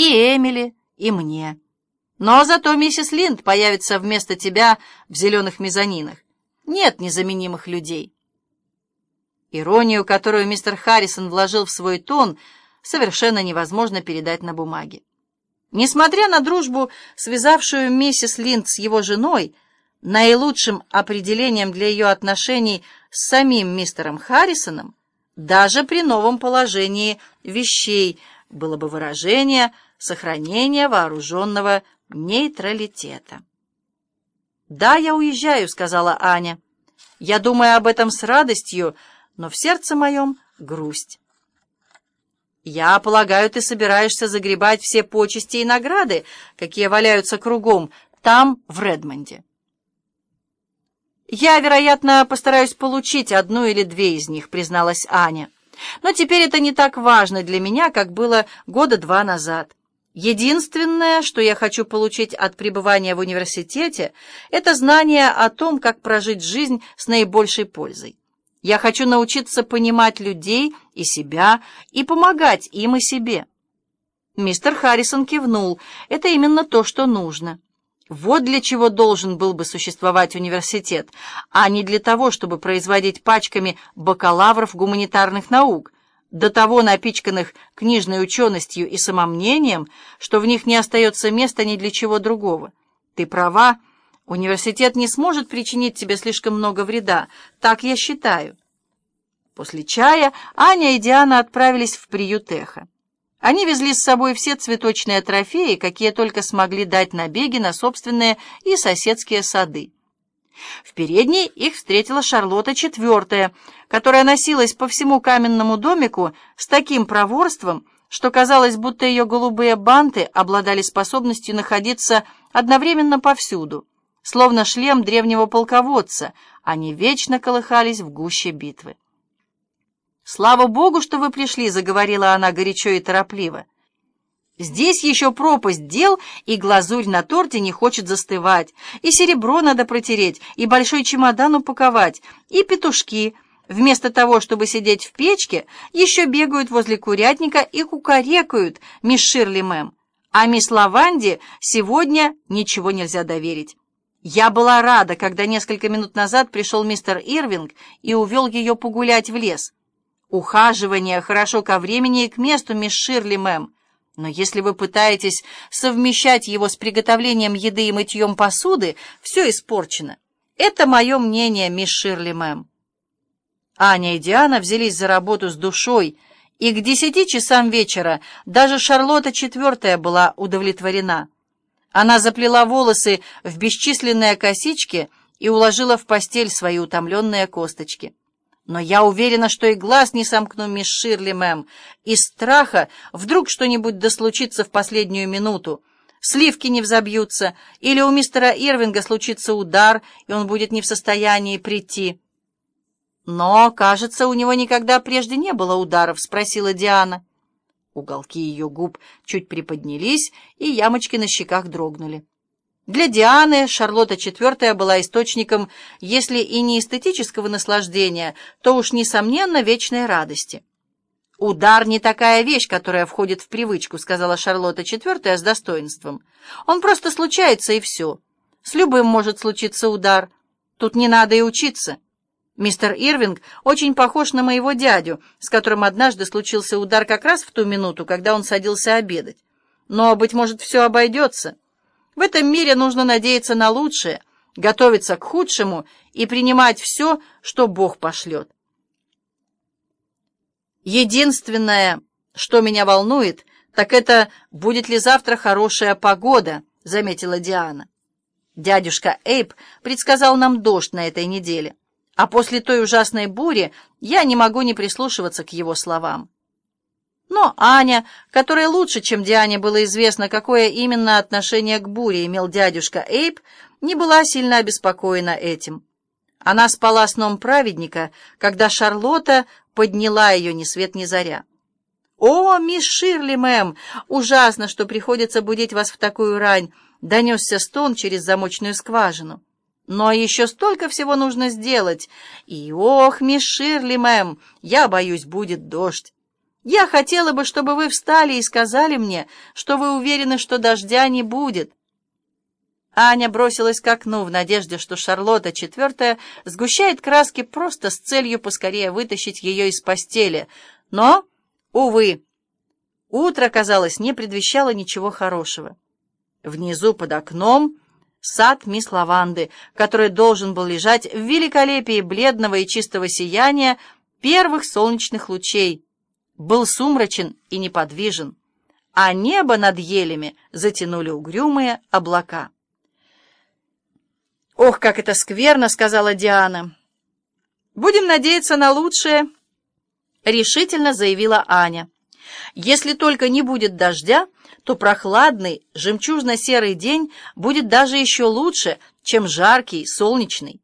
И Эмили, и мне. Но зато миссис Линд появится вместо тебя в зеленых мезонинах. Нет незаменимых людей. Иронию, которую мистер Харрисон вложил в свой тон, совершенно невозможно передать на бумаге. Несмотря на дружбу, связавшую миссис Линд с его женой, наилучшим определением для ее отношений с самим мистером Харрисоном, даже при новом положении вещей было бы выражение сохранения вооруженного нейтралитета. «Да, я уезжаю», — сказала Аня. «Я думаю об этом с радостью, но в сердце моем грусть». «Я полагаю, ты собираешься загребать все почести и награды, какие валяются кругом, там, в Редмонде». «Я, вероятно, постараюсь получить одну или две из них», — призналась Аня. «Но теперь это не так важно для меня, как было года два назад. Единственное, что я хочу получить от пребывания в университете, это знание о том, как прожить жизнь с наибольшей пользой. Я хочу научиться понимать людей и себя и помогать им и себе». Мистер Харрисон кивнул. «Это именно то, что нужно». Вот для чего должен был бы существовать университет, а не для того, чтобы производить пачками бакалавров гуманитарных наук, до того напичканных книжной ученостью и самомнением, что в них не остается места ни для чего другого. Ты права, университет не сможет причинить тебе слишком много вреда, так я считаю. После чая Аня и Диана отправились в приют Эхо. Они везли с собой все цветочные трофеи, какие только смогли дать набеги на собственные и соседские сады. В передней их встретила Шарлотта четвертая, которая носилась по всему каменному домику с таким проворством, что казалось, будто ее голубые банты обладали способностью находиться одновременно повсюду, словно шлем древнего полководца, они вечно колыхались в гуще битвы. «Слава Богу, что вы пришли», — заговорила она горячо и торопливо. «Здесь еще пропасть дел, и глазурь на торте не хочет застывать, и серебро надо протереть, и большой чемодан упаковать, и петушки, вместо того, чтобы сидеть в печке, еще бегают возле курятника и кукарекают, мисс Ширли мэм. А мисс Лаванди сегодня ничего нельзя доверить. Я была рада, когда несколько минут назад пришел мистер Ирвинг и увел ее погулять в лес». Ухаживание хорошо ко времени и к месту, мисс Ширли, мэм. Но если вы пытаетесь совмещать его с приготовлением еды и мытьем посуды, все испорчено. Это мое мнение, мисс Ширли, мэм. Аня и Диана взялись за работу с душой, и к десяти часам вечера даже Шарлотта четвертая была удовлетворена. Она заплела волосы в бесчисленные косички и уложила в постель свои утомленные косточки. Но я уверена, что и глаз не сомкну, мисс Ширли, мэм. Из страха вдруг что-нибудь дослучится в последнюю минуту. Сливки не взобьются, или у мистера Ирвинга случится удар, и он будет не в состоянии прийти. «Но, кажется, у него никогда прежде не было ударов», — спросила Диана. Уголки ее губ чуть приподнялись, и ямочки на щеках дрогнули. Для Дианы Шарлотта IV была источником, если и не эстетического наслаждения, то уж, несомненно, вечной радости. «Удар не такая вещь, которая входит в привычку», — сказала Шарлотта IV с достоинством. «Он просто случается, и все. С любым может случиться удар. Тут не надо и учиться. Мистер Ирвинг очень похож на моего дядю, с которым однажды случился удар как раз в ту минуту, когда он садился обедать. Но, быть может, все обойдется». В этом мире нужно надеяться на лучшее, готовиться к худшему и принимать все, что Бог пошлет. Единственное, что меня волнует, так это, будет ли завтра хорошая погода, заметила Диана. Дядюшка Эйп предсказал нам дождь на этой неделе, а после той ужасной бури я не могу не прислушиваться к его словам. Но Аня, которой лучше, чем Диане было известно, какое именно отношение к буре имел дядюшка Эйп, не была сильно обеспокоена этим. Она спала сном праведника, когда Шарлотта подняла ее ни свет ни заря. «О, мисс Ширли, мэм, ужасно, что приходится будить вас в такую рань!» — донесся стон через замочную скважину. «Но еще столько всего нужно сделать. И, ох, мисс Ширли, мэм, я боюсь, будет дождь!» Я хотела бы, чтобы вы встали и сказали мне, что вы уверены, что дождя не будет». Аня бросилась к окну в надежде, что Шарлотта четвертая сгущает краски просто с целью поскорее вытащить ее из постели. Но, увы, утро, казалось, не предвещало ничего хорошего. Внизу под окном сад мисс Лаванды, который должен был лежать в великолепии бледного и чистого сияния первых солнечных лучей, был сумрачен и неподвижен, а небо над елями затянули угрюмые облака. «Ох, как это скверно!» — сказала Диана. «Будем надеяться на лучшее», — решительно заявила Аня. «Если только не будет дождя, то прохладный, жемчужно-серый день будет даже еще лучше, чем жаркий, солнечный.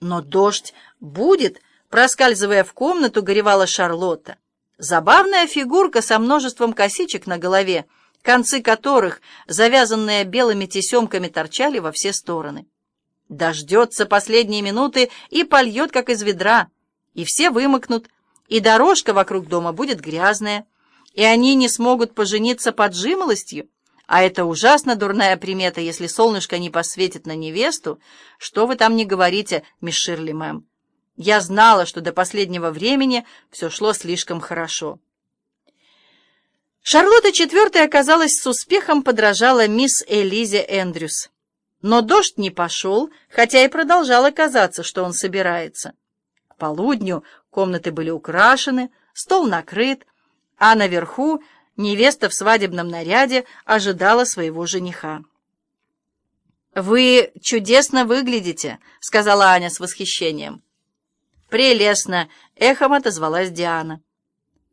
Но дождь будет, проскальзывая в комнату, горевала Шарлотта. Забавная фигурка со множеством косичек на голове, концы которых, завязанные белыми тесемками, торчали во все стороны. Дождется последние минуты и польет, как из ведра, и все вымокнут, и дорожка вокруг дома будет грязная, и они не смогут пожениться под жимолостью, а это ужасно дурная примета, если солнышко не посветит на невесту. Что вы там не говорите, мисс Ширли, мэм? Я знала, что до последнего времени все шло слишком хорошо. Шарлотта IV оказалась с успехом подражала мисс Элизе Эндрюс. Но дождь не пошел, хотя и продолжало казаться, что он собирается. К полудню комнаты были украшены, стол накрыт, а наверху невеста в свадебном наряде ожидала своего жениха. «Вы чудесно выглядите», — сказала Аня с восхищением. «Прелестно!» — эхом отозвалась Диана.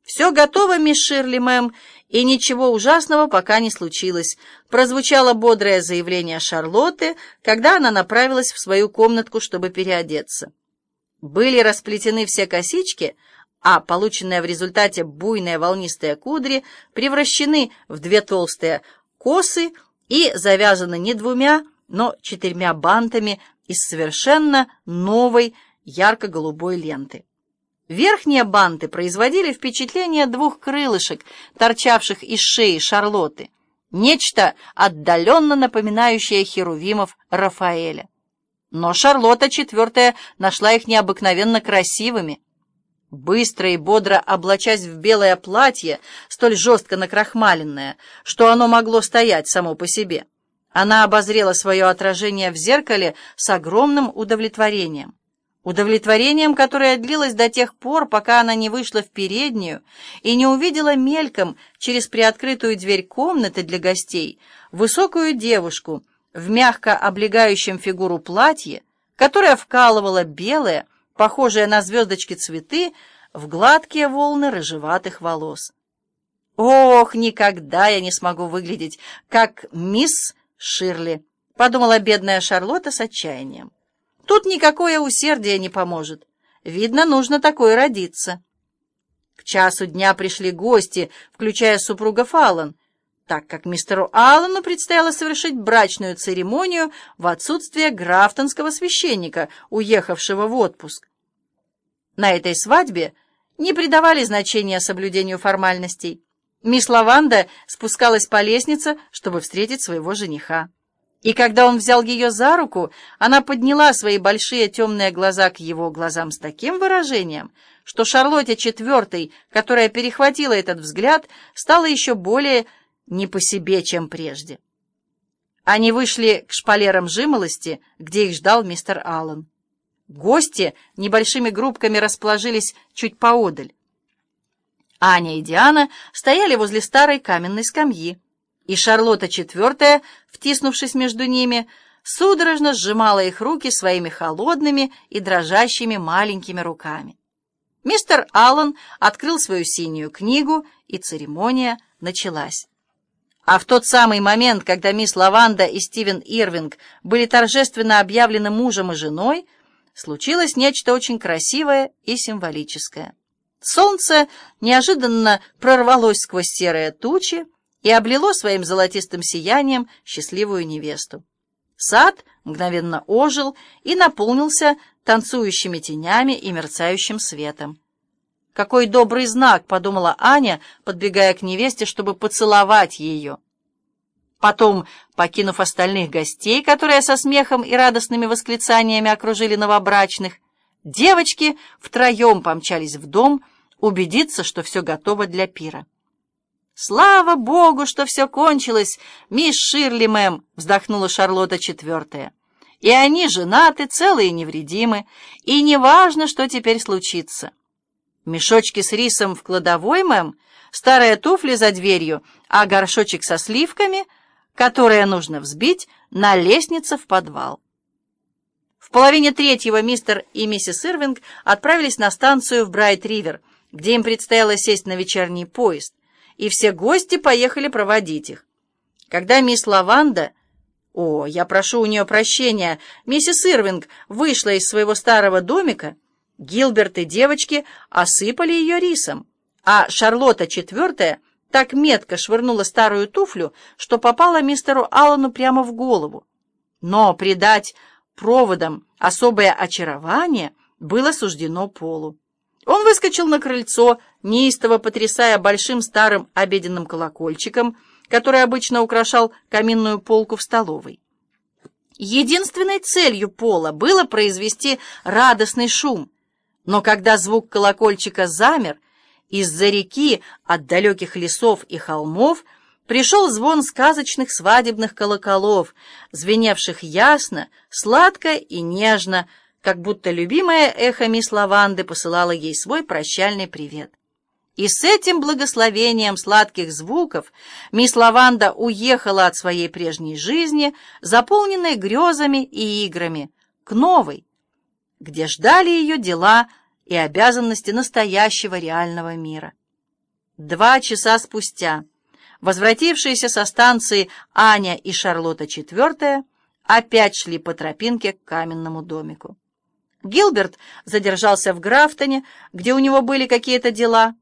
«Все готово, мисс Ширли, мэм, и ничего ужасного пока не случилось», — прозвучало бодрое заявление Шарлотты, когда она направилась в свою комнатку, чтобы переодеться. Были расплетены все косички — а полученные в результате буйные волнистые кудри превращены в две толстые косы и завязаны не двумя, но четырьмя бантами из совершенно новой ярко-голубой ленты. Верхние банты производили впечатление двух крылышек, торчавших из шеи Шарлотты, нечто отдаленно напоминающее херувимов Рафаэля. Но Шарлотта IV нашла их необыкновенно красивыми, Быстро и бодро облачась в белое платье, столь жестко накрахмаленное, что оно могло стоять само по себе, она обозрела свое отражение в зеркале с огромным удовлетворением. Удовлетворением, которое длилось до тех пор, пока она не вышла в переднюю и не увидела мельком через приоткрытую дверь комнаты для гостей высокую девушку в мягко облегающем фигуру платье, которая вкалывала белое, похожие на звездочки цветы, в гладкие волны рыжеватых волос. «Ох, никогда я не смогу выглядеть, как мисс Ширли», — подумала бедная Шарлотта с отчаянием. «Тут никакое усердие не поможет. Видно, нужно такое родиться». К часу дня пришли гости, включая супруга Фаллон, так как мистеру Аллану предстояло совершить брачную церемонию в отсутствие графтонского священника, уехавшего в отпуск. На этой свадьбе не придавали значения соблюдению формальностей. Мисс Лаванда спускалась по лестнице, чтобы встретить своего жениха. И когда он взял ее за руку, она подняла свои большие темные глаза к его глазам с таким выражением, что Шарлотте IV, которая перехватила этот взгляд, стало еще более не по себе, чем прежде. Они вышли к шпалерам жимолости, где их ждал мистер Аллен. Гости небольшими группками расположились чуть поодаль. Аня и Диана стояли возле старой каменной скамьи, и Шарлотта IV, втиснувшись между ними, судорожно сжимала их руки своими холодными и дрожащими маленькими руками. Мистер Аллан открыл свою синюю книгу, и церемония началась. А в тот самый момент, когда мисс Лаванда и Стивен Ирвинг были торжественно объявлены мужем и женой, случилось нечто очень красивое и символическое. Солнце неожиданно прорвалось сквозь серые тучи и облило своим золотистым сиянием счастливую невесту. Сад мгновенно ожил и наполнился танцующими тенями и мерцающим светом. Какой добрый знак, подумала Аня, подбегая к невесте, чтобы поцеловать ее. Потом, покинув остальных гостей, которые со смехом и радостными восклицаниями окружили новобрачных, девочки втроем помчались в дом убедиться, что все готово для пира. «Слава Богу, что все кончилось, мисс Ширли, мэм!» — вздохнула Шарлотта четвертая. «И они женаты, целые и невредимы, и неважно, что теперь случится». Мешочки с рисом в кладовой, мэм, старые туфли за дверью, а горшочек со сливками, которые нужно взбить, на лестнице в подвал. В половине третьего мистер и миссис Ирвинг отправились на станцию в Брайт-Ривер, где им предстояло сесть на вечерний поезд, и все гости поехали проводить их. Когда мисс Лаванда... О, я прошу у нее прощения, миссис Ирвинг вышла из своего старого домика, Гилберт и девочки осыпали ее рисом, а Шарлотта четвертая так метко швырнула старую туфлю, что попала мистеру Аллану прямо в голову. Но придать проводам особое очарование было суждено Полу. Он выскочил на крыльцо, неистово потрясая большим старым обеденным колокольчиком, который обычно украшал каминную полку в столовой. Единственной целью Пола было произвести радостный шум — но когда звук колокольчика замер, из-за реки от далеких лесов и холмов пришел звон сказочных свадебных колоколов, звеневших ясно, сладко и нежно, как будто любимая эхо мисс Лаванды посылала ей свой прощальный привет. И с этим благословением сладких звуков мисс Лаванда уехала от своей прежней жизни, заполненной грезами и играми, к новой, где ждали ее дела и обязанности настоящего реального мира. Два часа спустя возвратившиеся со станции Аня и Шарлотта IV опять шли по тропинке к каменному домику. Гилберт задержался в Графтоне, где у него были какие-то дела,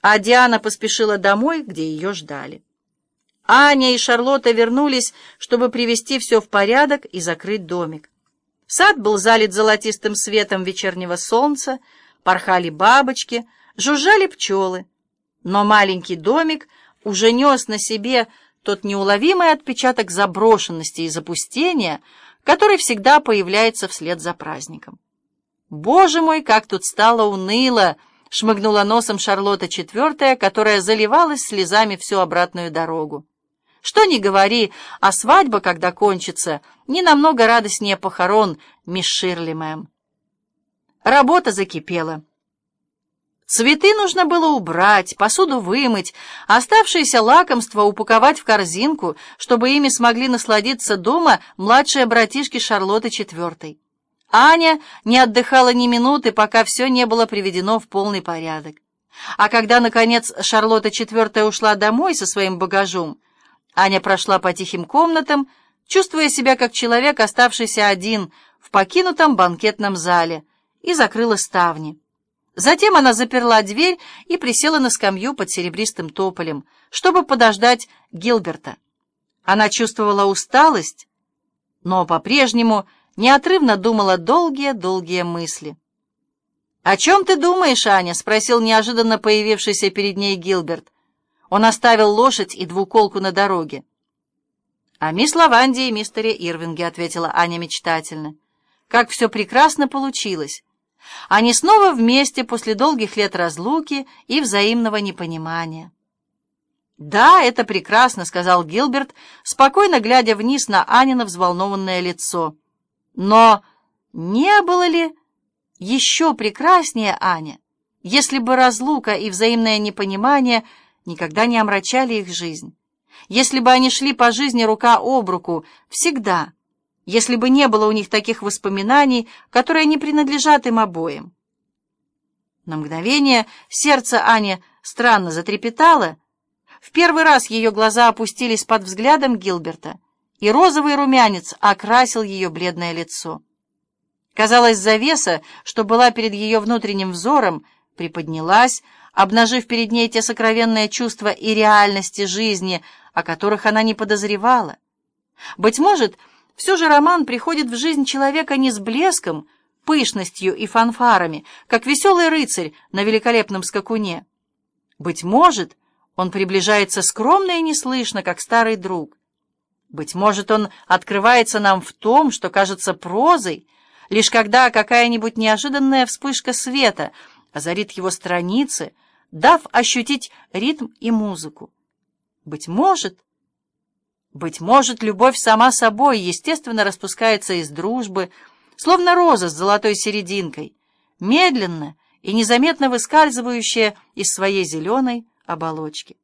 а Диана поспешила домой, где ее ждали. Аня и Шарлотта вернулись, чтобы привести все в порядок и закрыть домик. Сад был залит золотистым светом вечернего солнца, порхали бабочки, жужжали пчелы. Но маленький домик уже нес на себе тот неуловимый отпечаток заброшенности и запустения, который всегда появляется вслед за праздником. «Боже мой, как тут стало уныло!» — шмыгнула носом Шарлотта четвертая, которая заливалась слезами всю обратную дорогу. Что ни говори, а свадьба, когда кончится, не намного радостнее похорон, мисс Ширли, мэм. Работа закипела. Цветы нужно было убрать, посуду вымыть, оставшиеся лакомства упаковать в корзинку, чтобы ими смогли насладиться дома младшие братишки Шарлотты четвертой. Аня не отдыхала ни минуты, пока все не было приведено в полный порядок. А когда, наконец, Шарлотта четвертая ушла домой со своим багажом, Аня прошла по тихим комнатам, чувствуя себя как человек, оставшийся один в покинутом банкетном зале, и закрыла ставни. Затем она заперла дверь и присела на скамью под серебристым тополем, чтобы подождать Гилберта. Она чувствовала усталость, но по-прежнему неотрывно думала долгие-долгие мысли. «О чем ты думаешь, Аня?» — спросил неожиданно появившийся перед ней Гилберт. Он оставил лошадь и двуколку на дороге. «О мисс Лаванде и мистере Ирвинге», — ответила Аня мечтательно. «Как все прекрасно получилось! Они снова вместе после долгих лет разлуки и взаимного непонимания». «Да, это прекрасно», — сказал Гилберт, спокойно глядя вниз на Анина взволнованное лицо. «Но не было ли еще прекраснее, Аня, если бы разлука и взаимное непонимание — никогда не омрачали их жизнь. Если бы они шли по жизни рука об руку, всегда, если бы не было у них таких воспоминаний, которые не принадлежат им обоим. На мгновение сердце Ани странно затрепетало. В первый раз ее глаза опустились под взглядом Гилберта, и розовый румянец окрасил ее бледное лицо. Казалось, завеса, что была перед ее внутренним взором, приподнялась, обнажив перед ней те сокровенные чувства и реальности жизни, о которых она не подозревала. Быть может, все же роман приходит в жизнь человека не с блеском, пышностью и фанфарами, как веселый рыцарь на великолепном скакуне. Быть может, он приближается скромно и неслышно, как старый друг. Быть может, он открывается нам в том, что кажется прозой, лишь когда какая-нибудь неожиданная вспышка света озарит его страницы, дав ощутить ритм и музыку. Быть может, быть может, любовь сама собой естественно распускается из дружбы, словно роза с золотой серединкой, медленно и незаметно выскальзывающая из своей зеленой оболочки.